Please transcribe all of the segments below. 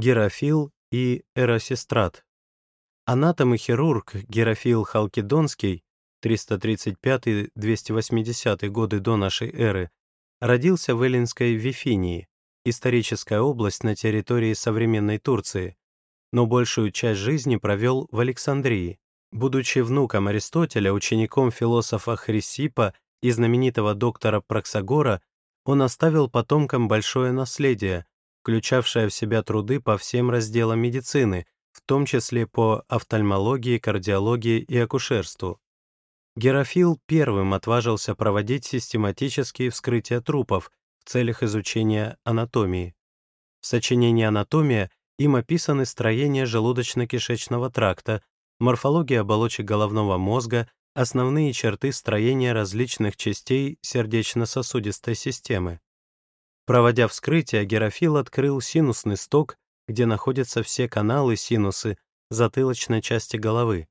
Герофил и Эросистрат. Анатом и хирург Герофил Халкидонский 335-280 годы до нашей эры родился в Эллинской Вифинии, историческая область на территории современной Турции, но большую часть жизни провел в Александрии. Будучи внуком Аристотеля, учеником философа Хрисипа и знаменитого доктора Проксагора, он оставил потомкам большое наследие, включавшее в себя труды по всем разделам медицины, в том числе по офтальмологии, кардиологии и акушерству. Герофил первым отважился проводить систематические вскрытия трупов в целях изучения анатомии. В сочинении «Анатомия» им описаны строение желудочно-кишечного тракта, морфология оболочек головного мозга, основные черты строения различных частей сердечно-сосудистой системы. Проводя вскрытие, Герофил открыл синусный сток, где находятся все каналы синусы затылочной части головы.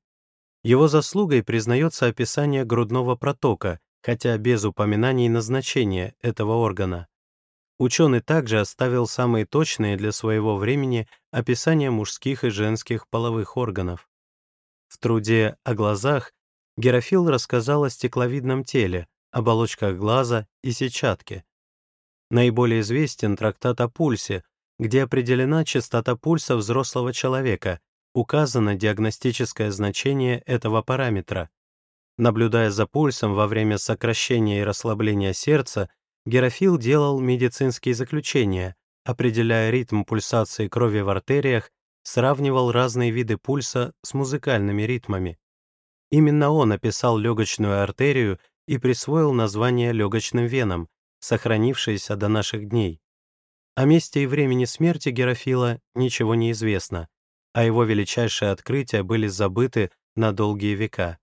Его заслугой признается описание грудного протока, хотя без упоминаний назначения этого органа. Ученый также оставил самые точные для своего времени описания мужских и женских половых органов. В труде о глазах Герофил рассказал о стекловидном теле, оболочках глаза и сетчатке. Наиболее известен трактат о пульсе, где определена частота пульса взрослого человека, указано диагностическое значение этого параметра. Наблюдая за пульсом во время сокращения и расслабления сердца, Герофил делал медицинские заключения, определяя ритм пульсации крови в артериях, сравнивал разные виды пульса с музыкальными ритмами. Именно он описал легочную артерию и присвоил название легочным венам, сохранившееся до наших дней. О месте и времени смерти Герофила ничего не известно, а его величайшие открытия были забыты на долгие века.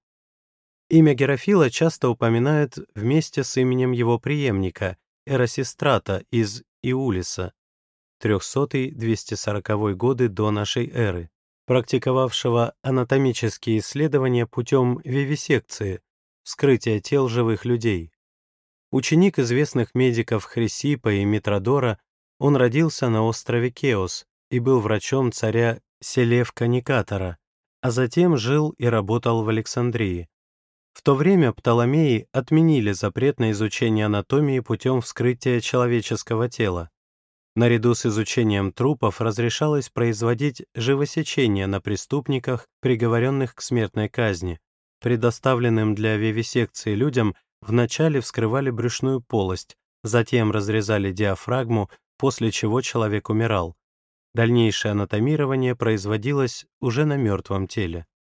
Имя Герофила часто упоминают вместе с именем его преемника, Эросистрата из Иулиса, 300-240 годы до нашей эры практиковавшего анатомические исследования путем вивисекции, вскрытия тел живых людей. Ученик известных медиков Хрисипа и Митродора, он родился на острове Кеос и был врачом царя Селевка Никатора, а затем жил и работал в Александрии. В то время Птоломеи отменили запрет на изучение анатомии путем вскрытия человеческого тела. Наряду с изучением трупов разрешалось производить живосечение на преступниках, приговоренных к смертной казни. Предоставленным для вивисекции людям вначале вскрывали брюшную полость, затем разрезали диафрагму, после чего человек умирал. Дальнейшее анатомирование производилось уже на мертвом теле.